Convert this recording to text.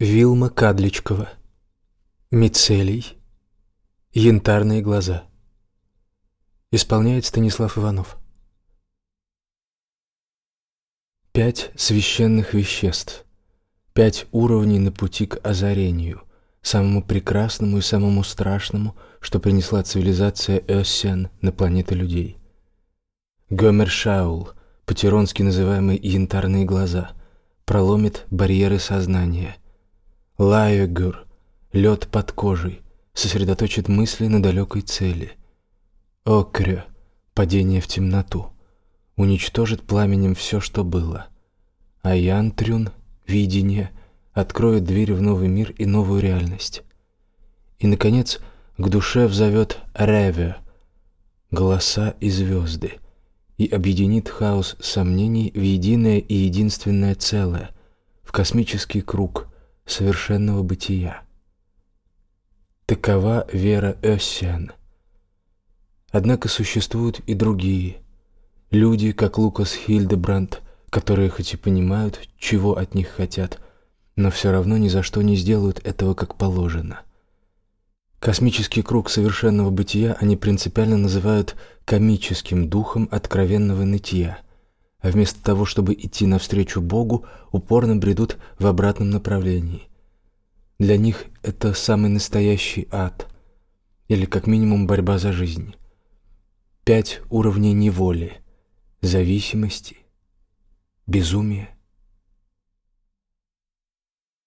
Вилма Кадличкова. Мицелий. Янтарные глаза. Исполняет Станислав Иванов. Пять священных веществ. Пять уровней на пути к озарению, самому прекрасному и самому страшному, что принесла цивилизация Эссен на планеты людей. Гомер Шаул, по-тиронски называемый «янтарные глаза», проломит барьеры сознания, лаю лед под кожей, сосредоточит мысли на далекой цели. Окрё, падение в темноту, уничтожит пламенем все, что было. А Янтрюн, видение, откроет дверь в новый мир и новую реальность. И, наконец, к душе взовет Реве, голоса и звезды, и объединит хаос сомнений в единое и единственное целое, в космический круг — совершенного бытия. Такова вера Эссиан. Однако существуют и другие. Люди, как Лукас Хильдебрандт, которые хоть и понимают, чего от них хотят, но все равно ни за что не сделают этого как положено. Космический круг совершенного бытия они принципиально называют комическим духом откровенного нытья – а вместо того, чтобы идти навстречу Богу, упорно бредут в обратном направлении. Для них это самый настоящий ад, или как минимум борьба за жизнь. Пять уровней неволи, зависимости, безумия,